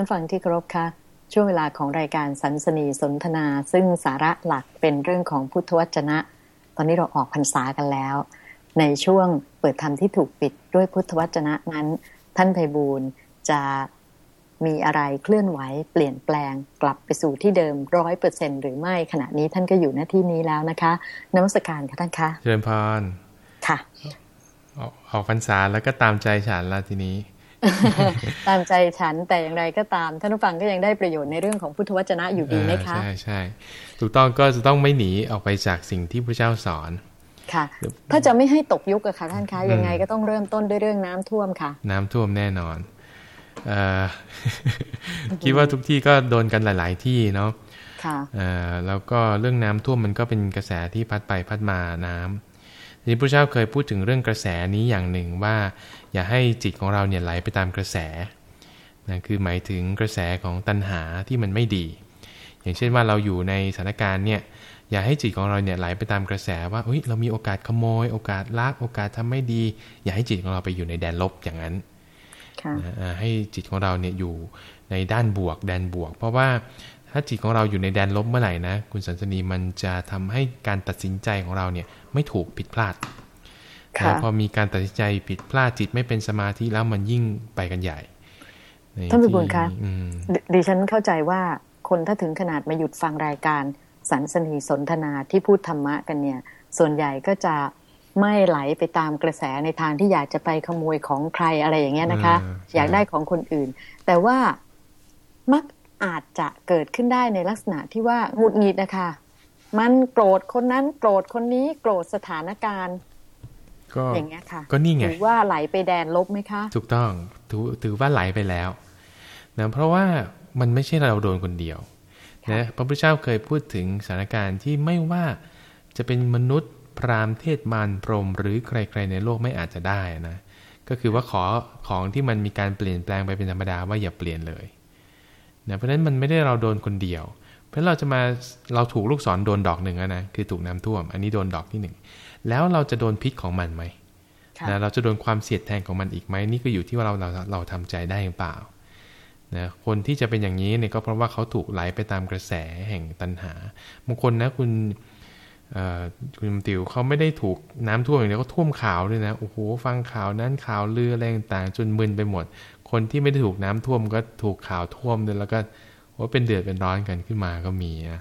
ท่านฟังที่เคารพคะช่วงเวลาของรายการสันสนีสนทนา ซึ่งสาระหลักเป็นเรื่องของพุทธวจนะ ตอนนี้เราออกพรรษากันแล้ว ในช่วงเปิดธรรมที่ถูกปิดด้วยพุทธวจนะนั้น ท่านไพบูลจะมีอะไรเคลื่อนไหวเปลี่ยนแปลงกลับไปสู่ที่เดิมร้อยเปอร์เซ็นหรือไม่ขณะนี้ท่านก็อยู่หน้าที่นี้แล้วนะคะนมัสการค่ะท่านคะเจริญพรค่ะออกพรรษาแล้วก็ตามใจฉันละทีนี้ ตามใจฉันแต่อย่างไรก็ตามท่านผู้ฟังก็ยังได้ประโยชน์ในเรื่องของพุทธวจนะอยู่ดีไหมคะใช่ใช่ถูกต้องก็จะต้องไม่หนีออกไปจากสิ่งที่พระเจ้าสอนค่ะ ถ้าจะไม่ให้ตกยุคอะค่ะท่านคะยังไงก็ต้องเริ่มต้นด้วยเรื่องน้ำท่วมค่ะ น้ำท่วมแน่นอนคิดว่าทุกที่ก็โดนกันหลาย ๆ ที่เนาะค่ะแล้วก็เรื่องน้ำท่วมมันก็เป็นกระแสที่พัดไปพัดมาน้ำ ทีนี้พระเจ้าเคยพูดถึงเรื่องกระแสนี้อย่างหนึ่งว่า อย่าให้จิตของเราเนี่ยไหลไปตามกระแสนะคือหมายถึงกระแสของตัณหาที่มันไม่ดี อย่างเช่นว่าเราอยู่ในสถานการณ์เนี่ยอย่าให้จิตของเราเนี่ยไหลไปตามกระแสว่าเฮ้ยเรามีโอกาสขโมย โอกาสลักโอกาสทำไม่ดี อย่าให้จิตของเราไปอยู่ในแดนลบอย่างนั้นให้จิตของเราเนี่ยอยู่ในด้านบวกแดนบวก เพราะว่า ถ้าจิตของเราอยู่ในแดนลบเมื่อไหร่นะ คุณสันสนีมันจะทำให้การตัดสินใจของเราเนี่ยไม่ถูกผิดพลาดแต่พอมีการตัดสินใจผิดพลาดจิตไม่เป็นสมาธิแล้วมันยิ่งไปกันใหญ่ท่านพิบูลคะดิฉันเข้าใจว่าคนถ้าถึงขนาดมาหยุดฟังรายการสันสนีสนทนาที่พูดธรรมะกันเนี่ย ส่วนใหญ่ก็จะไม่ไหลไปตามกระแสในทางที่อยากจะไปขโมยของใครอะไรอย่างเงี้ยนะคะ อยากได้ของคนอื่น แต่ว่ามัก อาจจะเกิดขึ้นได้ในลักษณะที่ว่าหงุดหงิดนะคะ มันโกรธคนนั้นโกรธคนนี้โกรธสถานการณ์ก็อย่างเงี้ยค่ะ ก็นี่ไงถือว่าไหลไปแดนลบไหมคะ ถูกต้องถือถือว่าไหลไปแล้วนะเพราะว่ามันไม่ใช่เราโดนคนเดียวนะพระพุทธเจ้าเคยพูดถึงสถานการณ์ที่ไม่ว่าจะเป็นมนุษย์พราหมณ์เทศมารพรมหรือใครๆในโลกไม่อาจจะได้นะก็คือว่าขอของที่มันมีการเปลี่ยนแปลงไปเป็นธรรมดาว่าอย่าเปลี่ยนเลย นะเพราะฉะนั้นมันไม่ได้เราโดนคนเดียว เพราะเราจะมาเราถูกลูกศรโดนดอกหนึ่งนะคือถูกน้าท่วม อันนี้โดนดอกที่หนึ่งแล้วเราจะโดนพิษของมันไหมนะเราจะโดนความเสียดแทงของมันอีกไหมนี่ก็อยู่ที่ว่าเราเราเราทำใจได้หรือเปล่านะคนที่จะเป็นอย่างนี้เนี่ยก็เพราะว่าเขาถูกไหลไปตามกระแสแห่งตัณหาบางคนนะคุณคุณติวเขาไม่ได้ถูกน้ำท่วมอย่างเดียวก็ท่วมข่าวด้วยนะโอ้โหฟังข่าวนั้นข่าวลืออะไรต่างจนมึนไปหมด คนที่ไม่ได้ถูกน้ำท่วมก็ถูกข่าวท่วมด้วยแล้วก็ว่าเป็นเดือดเป็นร้อนกันขึ้นมาก็มีนะ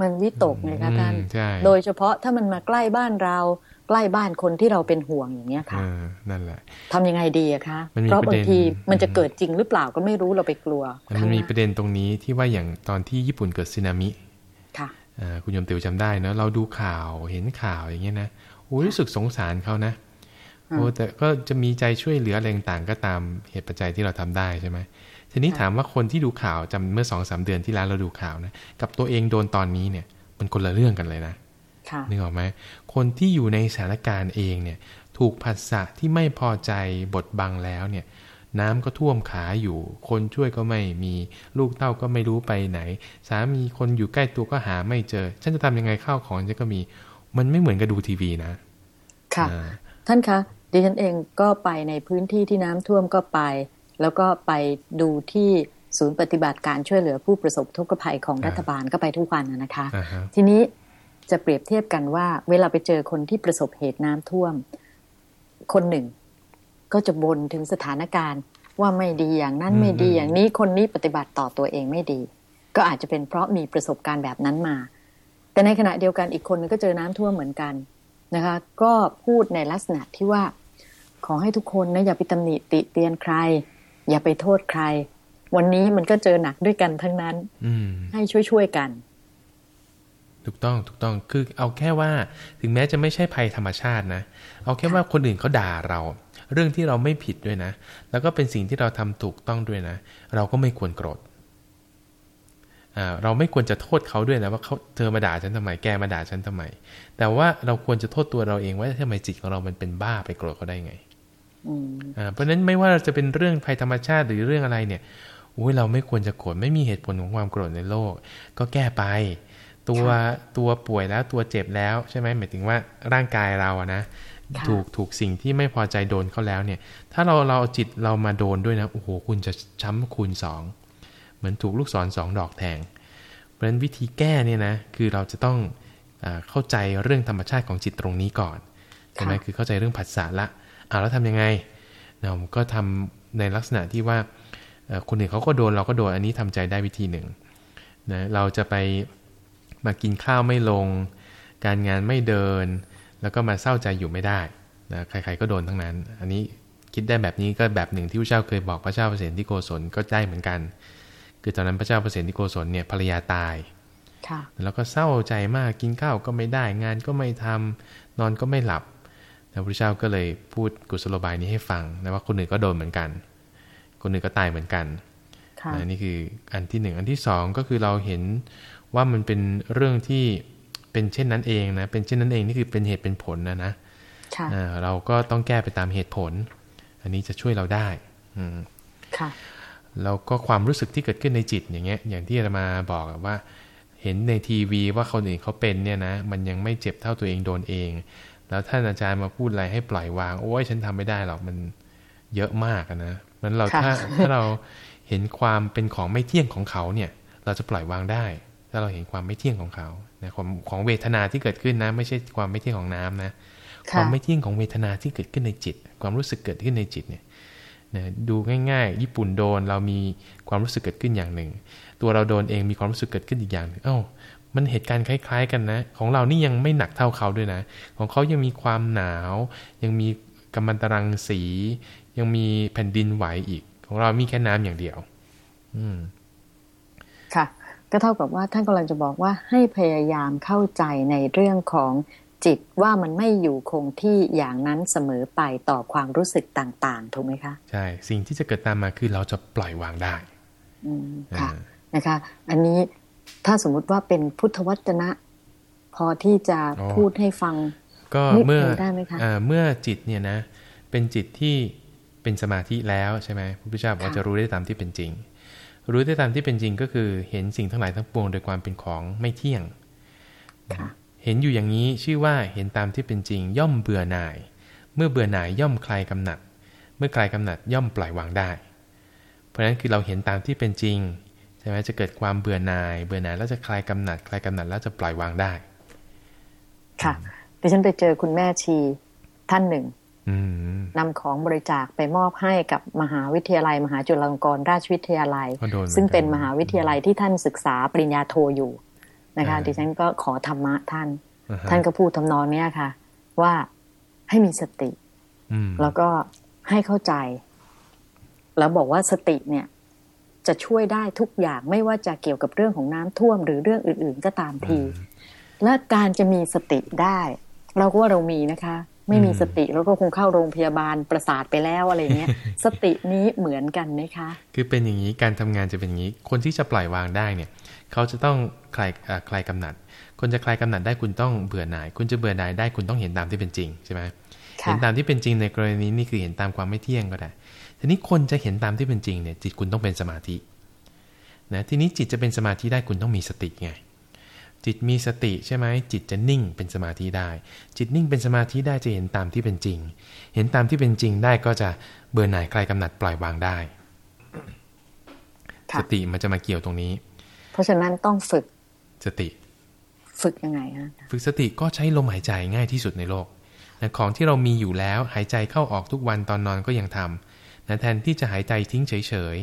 มันวิตกไงคะท่านโดยเฉพาะถ้ามันมาใกล้บ้านเราใกล้บ้านคนที่เราเป็นห่วงอย่างเนี้ยค่ะนั่นแหละทำยังไงดีอะคะเพราะบางทีมันจะเกิดจริงหรือเปล่าก็ไม่รู้เราไปกลัวมันมีประเด็นตรงนี้ที่ว่าอย่างตอนที่ญี่ปุ่นเกิดสึนามิคุณยมติวจำได้เนะเราดูข่าวเห็นข่าวอย่างเงี้ยนะโอ้รู้สึกสงสารเขานะ โอ้แต่ก็จะมีใจช่วยเหลืออะไรต่างก็ตามเหตุปัจจัยที่เราทำได้ใช่ไหมทีนี้ถามว่าคนที่ดูข่าวจำเมื่อสองสามเดือนที่แล้วเราดูข่าวนะกับตัวเองโดนตอนนี้เนี่ย มันคนละเรื่องกันเลยนะนึกออกไหมคนที่อยู่ในสถานการณ์เองเนี่ย ถูกผัสสะที่ไม่พอใจบทบังแล้วเนี่ย น้ำก็ท่วมขาอยู่ คนช่วยก็ไม่มีลูกเต้าก็ไม่รู้ไปไหน สามีคนอยู่ใกล้ตัวก็หาไม่เจอ ฉันจะทำยังไงข้าวของฉันก็มี มันไม่เหมือนกับดูทีวีนะ ค่ะ ท่านคะ ดิฉันเองก็ไปในพื้นที่ที่น้ำท่วมก็ไป แล้วก็ไปดูที่ศูนย์ปฏิบัติการช่วยเหลือผู้ประสบทุกข์ภัยของรัฐบาลก็ไปทุกวันนะคะ ทีนี้จะเปรียบเทียบกันว่า เวลาไปเจอคนที่ประสบเหตุน้ำท่วม คนหนึ่ง ก็จะบนถึงสถานการณ์ว่าไม่ดีอย่างนั้นไม่ดีอย่างนี้คนนี้ปฏิบัติต่อตัวเองไม่ดี ก็อาจจะเป็นเพราะมีประสบการณ์แบบนั้นมา แต่ในขณะเดียวกันอีกคนนึงก็เจอน้ำท่วมเหมือนกันนะคะ ก็พูดในลักษณะที่ว่า ขอให้ทุกคนนะอย่าไปตำหนิติเตียนใคร อย่าไปโทษใคร วันนี้มันก็เจอหนักด้วยกันทั้งนั้นให้ช่วยๆกัน ถูกต้องถูกต้องคือเอาแค่ว่า ถึงแม้จะไม่ใช่ภัยธรรมชาตินะ เอาแค่ว่าคนอื่นเขาด่าเรา เรื่องที่เราไม่ผิดด้วยนะ แล้วก็เป็นสิ่งที่เราทำถูกต้องด้วยนะ เราก็ไม่ควรโกรธเราไม่ควรจะโทษเขาด้วยนะว่าเขาเธอมาด่าฉันทำไมแกมาด่าฉันทำไม แต่ว่าเราควรจะโทษตัวเราเองว่าทำไมจิตของเรามันเป็นบ้าไปโกรธเขาได้ไง เพราะฉะนั้นไม่ว่าเราจะเป็นเรื่องภัยธรรมชาติหรือเรื่องอะไรเนี่ยอุ้ยเราไม่ควรจะโกรธไม่มีเหตุผลของความโกรธในโลก ก็แก้ไป ตัวตัวป่วยแล้วตัวเจ็บแล้วใช่ไหมหมายถึงว่าร่างกายเราอะนะถูกถูกสิ่งที่ไม่พอใจโดนเขาแล้วเนี่ย ถ้าเราเราจิตเรามาโดนด้วยนะโอ้โหคุณจะช้ำคูณสองเหมือนถูกลูกศรสองดอกแทง เพราะฉะนั้นวิธีแก้เนี่ยนะคือเราจะต้องอเข้าใจเรื่องธรรมชาติของจิตตรงนี้ก่อนใช่ไหมคือเข้าใจเรื่องผัสสะละ อ่าแล้วทำยังไงเราก็ทำในลักษณะที่ว่าคนอื่นเขาก็โดนเราก็โดนอันนี้ทำใจได้วิธีหนึ่งนะเราจะไปมากินข้าวไม่ลง การงานไม่เดิน แล้วก็มาเศร้าใจอยู่ไม่ได้นะใครๆก็โดนทั้งนั้น อันนี้คิดได้แบบนี้ก็แบบหนึ่งที่พระเจ้าเคยบอกพระเจ้าเปรตที่โกศลก็ได้เหมือนกัน คือตอนนั้นพระเจ้าเปรตที่โกศลเนี่ยภรรยาตายแล้วก็เศร้าใจมากกินข้าวก็ไม่ได้งานก็ไม่ทำนอนก็ไม่หลับ พระพุทธเจ้าก็เลยพูดกุศโลบายนี้ให้ฟังนะว่าคนอื่นก็โดนเหมือนกัน คนอื่นก็ตายเหมือนกันนะนี่คืออันที่หนึ่งอันที่สองก็คือเราเห็นว่ามันเป็นเรื่องที่เป็นเช่นนั้นเองนะเป็นเช่นนั้นเองนี่คือเป็นเหตุเป็นผลนะนะเราก็ต้องแก้ไปตามเหตุผล อันนี้จะช่วยเราได้อืมค่ะแล้วก็ความรู้สึกที่เกิดขึ้นในจิตอย่างเงี้ย อย่างที่เรามาบอกว่า เห็นในทีวีว่าคนอื่นเขาเป็นเนี่ยนะมันยังไม่เจ็บเท่าตัวเองโดนเอง แล้วท่านอาจารย์มาพูดอะไรให้ปล่อยวาง โอ้ยฉันทำไม่ได้หรอกมันเยอะมากนะมันเราถ้าถ้าเราเห็นความเป็นของไม่เที่ยงของเขาเนี่ย เราจะปล่อยวางได้ ถ้าเราเห็นความไม่เที่ยงของเขานะของของเวทนาที่เกิดขึ้นนะ ไม่ใช่ความไม่เที่ยงของน้ำนะ ความไม่เที่ยงของเวทนาที่เกิดขึ้นในจิต ความรู้สึกเกิดขึ้นในจิตเนี่ยนะดูง่าย ๆ ญี่ปุ่นโดนเรามีความรู้สึกเกิดขึ้นอย่างหนึ่ง ตัวเราโดนเองมีความรู้สึกเกิดขึ้นอีกอย่างหนึ่งเอ้า มันเหตุการณ์คล้าย ๆ กันนะ ของเรานี่ยังไม่หนักเท่าเขาด้วยนะ ของเขายังมีความหนาว ยังมีกัมมันตรังสี ยังมีแผ่นดินไหวอีก ของเรามีแค่น้ำอย่างเดียว อืม ค่ะ ก็เท่ากับว่าท่านกำลังจะบอกว่าให้พยายามเข้าใจในเรื่องของจิตว่ามันไม่อยู่คงที่อย่างนั้นเสมอไปต่อความรู้สึกต่างๆถูกไหมคะ ใช่ สิ่งที่จะเกิดตามมาคือเราจะปล่อยวางได้อืมค่ะนะคะ อันนี้ ถ้าสมมุติว่าเป็นพุทธวจนะ พอที่จะพูดให้ฟัง ก็เมื่อได้ไหมคะเมื่อจิตเนี่ยนะ เป็นจิตที่เป็นสมาธิแล้วใช่ไหมพระพุทธเจ้าบอกจะรู้ได้ตามที่เป็นจริง รู้ได้ตามที่เป็นจริงก็คือเห็นสิ่งทั้งหลายทั้งปวงโดยความเป็นของไม่เที่ยงเห็นอยู่อย่างนี้ชื่อว่าเห็นตามที่เป็นจริง ย่อมเบื่อหน่าย เมื่อเบื่อหน่ายย่อมคลายกำหนัด เมื่อคลายกำหนัดย่อมปล่อยวางได้ เพราะฉะนั้นคือเราเห็นตามที่เป็นจริง ใช่ไหมจะเกิดความเบื่อหน่าย เบื่อหน่ายแล้วจะคลายกำหนัด คลายกำหนัดแล้วจะปล่อยวางได้ ค่ะดิฉันไปเจอคุณแม่ชีท่านหนึ่งนำของบริจาคไปมอบให้กับมหาวิทยาลัย มหาจุฬาลงกรณราชวิทยาลัย ซึ่งเป็นมหาวิทยาลัยที่ท่านศึกษาปริญญาโทอยู่นะคะดิฉันก็ขอธรรมะท่าน ท่านก็พูดทำนองนี้ค่ะ ว่าให้มีสติแล้วก็ให้เข้าใจ แล้วบอกว่าสติเนี่ย จะช่วยได้ทุกอย่างไม่ว่าจะเกี่ยวกับเรื่องของน้ำท่วม หรือเรื่องอื่น ๆ ก็ตามที และการจะมีสติได้ เราก็ว่าเรามีนะคะ ไม่มีสติเราก็คงเข้าโรงพยาบาลประสาทไปแล้วอะไรเงี้ยสตินี้เหมือนกันไหมคะ คือเป็นอย่างนี้การทำงานจะเป็นอย่างนี้ คนที่จะปล่อยวางได้เนี่ยเขาจะต้องคลายคลายกำหนัด คนจะคลายกำหนัดได้คุณต้องเบื่อหน่าย คุณจะเบื่อหน่ายได้คุณต้องเห็นตามที่เป็นจริงใช่ไหมเห็นตามที่เป็นจริงในกรณีนี้นี่คือเห็นตามความไม่เที่ยงก็ได้ ทีนี้คนจะเห็นตามที่เป็นจริงเนี่ยจิตคุณต้องเป็นสมาธินะทีนี้จิตจะเป็นสมาธิได้คุณต้องมีสติไงจิตมีสติใช่ไหมจิตจะนิ่งเป็นสมาธิได้ จิตนิ่งเป็นสมาธิได้จะเห็นตามที่เป็นจริง เห็นตามที่เป็นจริงได้ก็จะเบื่อหน่ายคลายกำหนัดปล่อยวางได้ สติมันจะมาเกี่ยวตรงนี้ เพราะฉะนั้นต้องฝึกสติ ฝึกยังไงฮะฝึกสติก็ใช้ลมหายใจง่ายที่สุดในโลกนะของที่เรามีอยู่แล้วหายใจเข้าออกทุกวันตอนนอนก็ยังทำ นะแทนที่จะหายใจทิ้งเฉย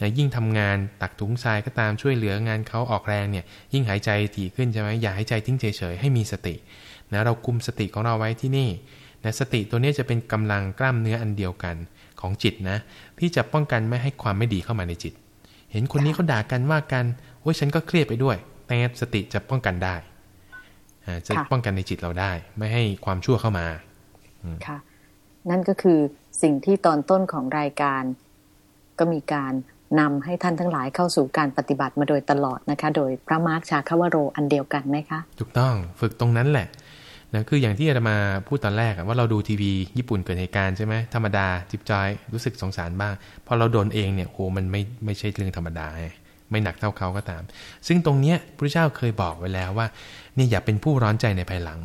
นะยิ่งทำงานตักถุงทรายก็ตามช่วยเหลืองานเขาออกแรงเนี่ยยิ่งหายใจถี่ขึ้นใช่ไหมอย่าหายใจทิ้งเฉยๆให้มีสตินะเราคุมสติของเราไว้ที่นี่นะสติตัวนี้จะเป็นกำลังกล้ามเนื้ออันเดียวกันของจิตนะ ที่จะป้องกันไม่ให้ความไม่ดีเข้ามาในจิต เห็นคนนี้เขาด่ากันว่ากันโอ้ยฉันก็เครียดไปด้วย แต่สติจะป้องกันได้จะป้องกันในจิตเราได้ ไม่ให้ความชั่วเข้ามาค่ะ นั่นก็คือ สิ่งที่ตอนต้นของรายการ ก็มีการนำให้ท่านทั้งหลายเข้าสู่การปฏิบัติมาโดยตลอดนะคะ โดยพระมาร์คชาคาวโรอันเดียวกันไหมคะ ถูกต้องฝึกตรงนั้นแหละนะคืออย่างที่อาตมาพูดตอนแรกว่าเราดูทีวีญี่ปุ่นเกิดเหตุการณ์ใช่ไหมธรรมดาจิบจอยรู้สึกสงสารบ้าง พอเราโดนเองเนี่ยโหมันไม่ไม่ใช่เรื่องธรรมดาไม่หนักเท่าเขาก็ตาม ซึ่งตรงเนี้ยพระเจ้าเคยบอกไว้แล้วว่าเนี่ยอย่าเป็นผู้ร้อนใจในภายหลัง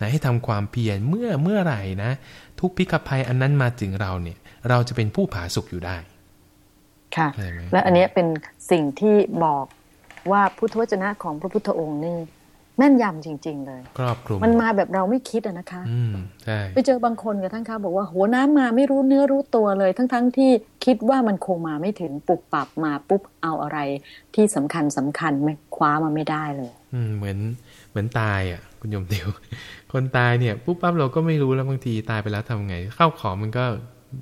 นะให้ทำความเพียรเมื่อเมื่อไหร่นะ ทุกพิกภัยอันนั้นมาถึงเราเนี่ย เราจะเป็นผู้ผาสุกอยู่ได้ ค่ะ และอันนี้เป็นสิ่งที่บอกว่าพุทธวจนะของพระพุทธองค์นี่แม่นยำจริง ๆ เลยครอบคลุมมันมาแบบเราไม่คิดอะนะคะอืมใช่ไปเจอบางคนกับท่านคะบอกว่าหัวน้ำมาไม่รู้เนื้อรู้ตัวเลย ทั้งๆทที่คิดว่ามันคงมาไม่ถึงปุบปับมาปุ๊บเอาอะไรที่สำคัญสำคัญไม่คว้ามาไม่ได้เลย อืมเหมือนเหมือนตายอะ คุณโยมติว คนตายเนี่ยปุ๊บปั๊บเราก็ไม่รู้แล้วบางทีตายไปแล้วทำไงข้าวของมันก็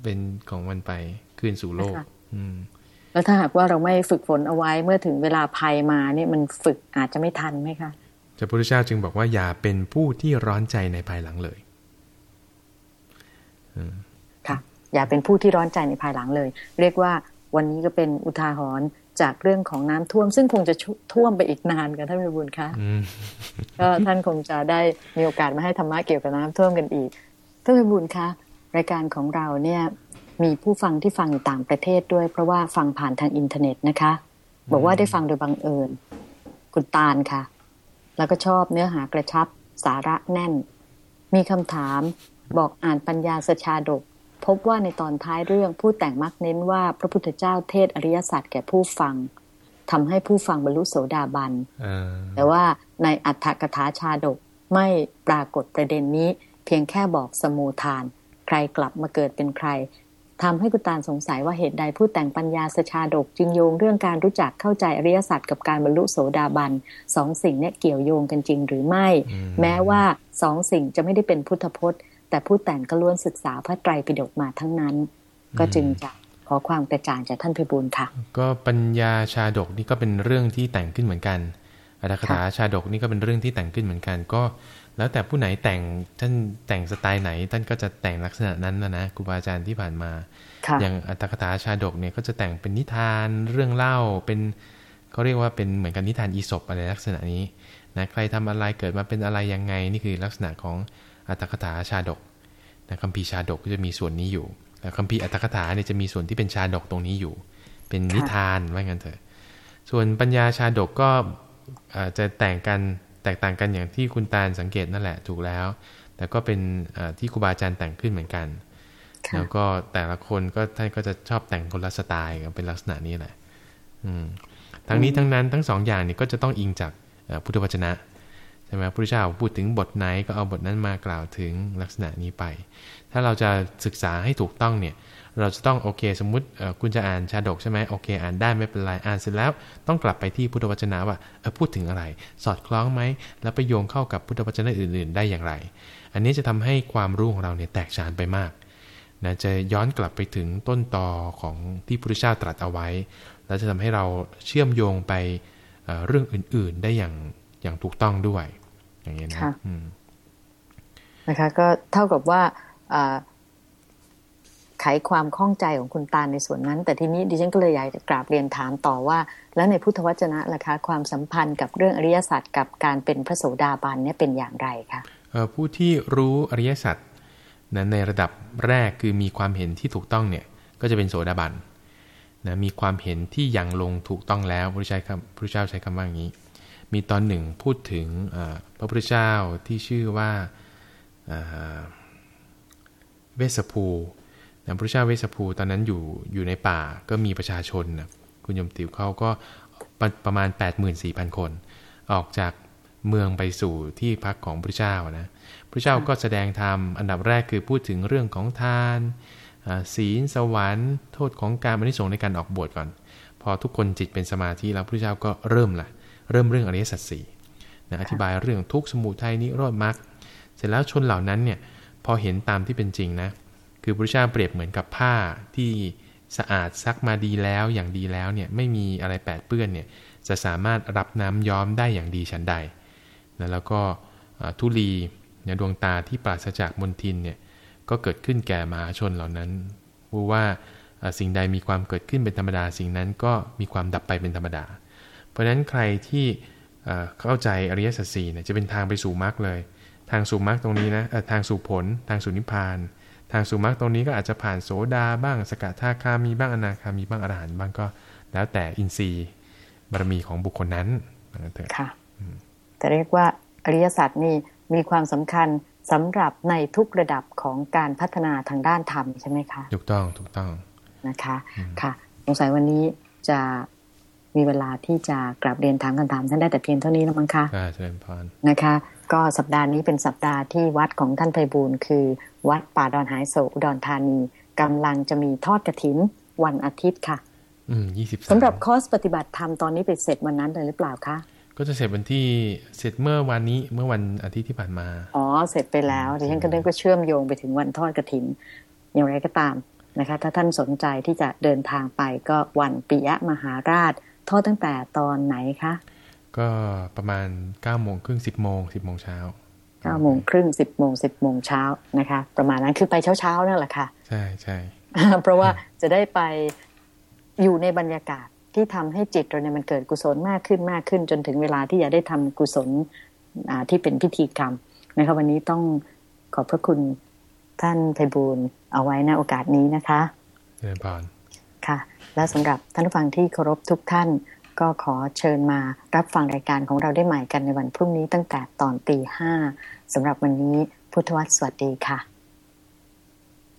เป็นของมันไปคืนสู่โลก อืมแล้วถ้าหากว่าเราไม่ฝึกฝนเอาไว้เมื่อถึงเวลาภัยมาเนี่ยมันฝึกอาจจะไม่ทันไหมคะพระพุทธเจ้าจึงบอกว่าอย่าเป็นผู้ที่ร้อนใจในภายหลังเลยค่ะ อย่าเป็นผู้ที่ร้อนใจในภายหลังเลย เรียกว่าวันนี้ก็เป็นอุทาหรณ์ จากเรื่องของน้ำท่วม ซึ่งคงจะท่วมไปอีกนานกันท่านพิบูลคะอืมก็ท่านคงจะได้มีโอกาสมาให้ธรรมะเกี่ยวกับน้ำท่วมกันอีกท่านพิบูลคะรายการของเราเนี่ยมีผู้ฟังที่ฟังอยู่ต่างประเทศด้วย เพราะว่าฟังผ่านทางอินเทอร์เน็ตนะคะ บอกว่าได้ฟังโดยบังเอิญคุณตาลค่ะ แล้วก็ชอบเนื้อหากระชับสาระแน่น มีคำถามบอกอ่านปัญญาสชาดก พบว่าในตอนท้ายเรื่องผู้แต่งมักเน้นว่าพระพุทธเจ้าเทศอริยสัจแก่ผู้ฟังทำให้ผู้ฟังบรรลุโสดาบันเออแต่ว่าในอัฏฐกถาชาดกไม่ปรากฏประเด็นนี้ เพียงแค่บอกสมูทาน ใครกลับมาเกิดเป็นใครทำให้คุณตาลสงสัยว่าเหตุใดผู้แต่งปัญญาสชาดกจึงโยงเรื่องการรู้จักเข้าใจอริยสัจกับการบรรลุโสดาบันสองสิ่งเนี้เกี่ยวโยงกันจริงหรือไม่ แม้ว่าสองสิ่งจะไม่ได้เป็นพุทธพจน์ แต่ผู้แต่งก็ล้วนศึกษาพระไตรปิฎกมาทั้งนั้น ก็จึงจะขอความกระจ่างจากท่านพิบูลค่ะ ก็ปัญญาชาดกนี่ก็เป็นเรื่องที่แต่งขึ้นเหมือนกันอัตถกถาชาดกนี่ก็เป็นเรื่องที่แต่งขึ้นเหมือนกัน ก็ แล้วแต่ผู้ไหนแต่งท่านแต่งสไตล์ไหน ท่านก็จะแต่งลักษณะนั้นนะนะครูบาอาจารย์ที่ผ่านมาค่ะอย่างอัตถกถาชาดกเนี่ยก็จะแต่งเป็นนิทานเรื่องเล่าเป็นเขาเรียกว่าเป็นเหมือนกับนิทานอีสปอะไรลักษณะนี้นะใครทำอะไรเกิดมาเป็นอะไรยังไงนี่คือลักษณะของ อัตถกถาชาดกนะคัมภีร์ชาดกก็จะมีส่วนนี้อยู่แต่คัมภีร์อัตถกถาเนี่ยจะมีส่วนที่เป็นชาดกตรงนี้อยู่ เป็นนิทานว่างั้นเถอะ ส่วนปัญญาชาดกก็อ่าจะแต่งกันแตกต่างกันอย่างที่คุณตาลสังเกตนั่นแหละถูกแล้ว แต่ก็เป็นอ่าที่ครูบาอาจารย์แต่งขึ้นเหมือนกันค่ะแล้วก็แต่ละคนก็ท่านก็จะชอบแต่งคนละสไตล์กันเป็นลักษณะนี้แหละ อืมทั้งนี้ทั้งนั้นทั้งสองอย่างนี้ก็จะต้องอิงจากเอ่อพุทธวจนะ ใช่ไหมพระเจ้าพูดถึงบทไหนก็เอาบทนั้นมากล่าวถึงลักษณะนี้ไป ถ้าเราจะศึกษาให้ถูกต้องเนี่ยเราจะต้องโอเคสมมุติคุณจะอ่านชาดกใช่ไหมโอเค อ่านได้ไม่เป็นไรอ่านเสร็จแล้วต้องกลับไปที่พุทธวจนะว่าพูดถึงอะไร สอดคล้องไหมแล้วไปโยงเข้ากับพุทธวจนะอื่น ๆ ได้อย่างไร อันนี้จะทำให้ความรู้ของเราเนี่ยแตกฉานไปมากนะจะย้อนกลับไปถึงต้นตอของที่พระพุทธเจ้าตรัสเอาไว้ แล้วจะทำให้เราเชื่อมโยงไปเรื่องอื่น ๆ ได้อย่าง อย่างถูกต้องด้วย อย่างเงี้ยนะค่ะอืมนะคะ ก็เท่ากับว่าอ่าไขความข้องใจของคุณตาลในส่วนนั้น แต่ทีนี้ดิฉันก็เลยอยากจะกราบเรียนถามต่อว่า แล้วในพุทธวจนะล่ะคะ ความสัมพันธ์กับเรื่องอริยสัจกับการเป็นพระโสดาบันเนี่ยเป็นอย่างไรคะเอ่อผู้ที่รู้อริยสัจนะในระดับแรกคือมีความเห็นที่ถูกต้องเนี่ยก็จะเป็นโสดาบันนะมีความเห็นที่ยังลงถูกต้องแล้วพระพุทธเจ้าคำพระพุทธเจ้าใช้คำว่าอย่างนี้ มีตอนหนึ่งพูดถึงพระพุทธเจ้าที่ชื่อว่าเวสภูนะพระพุทธเจ้าเวสภูตอนนั้นอยู่อยู่ในป่าก็มีประชาชนนะคุณยมติวเขาก็ประประมาณ 84,000 คน ออกจากเมืองไปสู่ที่พักของพระเจ้านะพระเจ้าก็แสดงธรรมอันดับแรกคือพูดถึงเรื่องของทานศีลสวรรค์ โทษของการไม่ส่งส์ในการออกบวชก่อน พอทุกคนจิตเป็นสมาธิแล้วพระเจ้าก็เริ่มละ เริ่มเรื่องอริยสัจสี่นะอธิบายเรื่องทุกข์สมุทัยนิโรธมรรคเสร็จแล้วชนเหล่านั้นเนี่ยพอเห็นตามที่เป็นจริงนะคือพระเจ้าเปรียบเหมือนกับผ้าที่สะอาดซักมาดีแล้วอย่างดีแล้วเนี่ยไม่มีอะไรแปดเปื้อนเนี่ยจะสามารถรับน้ำย้อมได้อย่างดีฉันใดนะแล้วก็อ่าทุลีเนี่ยดวงตาที่ปราศจากมนทินเนี่ยก็เกิดขึ้นแก่มหาชนเหล่านั้นรู้ว่าอ่าสิ่งใดมีความเกิดขึ้นเป็นธรรมดาสิ่งนั้นก็มีความดับไปเป็นธรรมดา เพราะฉะนั้นใครที่เอ่อเข้าใจอริยสัจสี่เนี่ยจะเป็นทางไปสู่มรรคเลย ทางสู่มรรคตรงนี้นะเอ่อทางสู่ผล ทางสู่นิพพาน ทางสู่มรรคตรงนี้ก็อาจจะผ่านโสดาบ้างสกทาคามีบ้างอนาคามีบ้างอรหันต์บ้างก็แล้วแต่อินทรีย์บารมีของบุคคลนั้นว่างั้นเถอะค่ะแต่เรียกว่าอริยสัจนี่มีความสำคัญสำหรับในทุกระดับของการพัฒนาทางด้านธรรมใช่ไหมคะ ถูกต้องถูกต้องนะคะ ค่ะสงสัยวันนี้จะ มีเวลาที่จะกลับเรียนถามคำถามท่านได้แต่เพียงเท่านี้แล้วมั้งคะอ่าเจริญพรนะคะ ก็สัปดาห์นี้เป็นสัปดาห์ที่วัดของท่านไพบูลย์คือ วัดป่าดอนหายโศกอุดรธานีกำลังจะมีทอดกระถินวันอาทิตย์ค่ะ อืมยี่สิบสำหรับคอร์สปฏิบัติธรรมตอนนี้ไปเสร็จวันนั้นเลยหรือเปล่าคะก็จะเสร็จวันที่เสร็จเมื่อวันนี้เมื่อวันอาทิตย์ที่ผ่านมา อ๋อ เสร็จไปแล้วดิฉันก็นึกว่าเชื่อมโยงไปถึงวันทอดกระถิน อย่างไรก็ตามนะคะ ถ้าท่านสนใจที่จะเดินทางไปก็วันปิยมหาราช ทอดตั้งแต่ตอนไหนคะ ก็ประมาณ9ก้าโมงครึ่งสิบโมงสิบโมงเช้าเก้าโมงครึ่งสิบโมงสิบโมงเช้านะคะ ประมาณนั้นคือไปเช้าๆนั่นแหละค่ะ ใช่ใช่เพราะว่าจะได้ไปอยู่ในบรรยากาศที่ทำให้จิตเราเนี่ยมันเกิดกุศลมากขึ้นมากขึ้น จนถึงเวลาที่จะได้ทำกุศลอ่าที่เป็นพิธีกรรมนะคะวันนี้ต้องขอบพระคุณท่านไพบูลย์เอาไว้ในโอกาสนี้นะคะเจริญพรค่ะ และสำหรับท่านผู้ฟังที่เคารพทุกท่าน ก็ขอเชิญมารับฟังรายการของเราได้ใหม่กันในวันพรุ่งนี้ตั้งแต่ตอนตีห้าสำหรับวันนี้พุทธวัตรสวัสดีค่ะ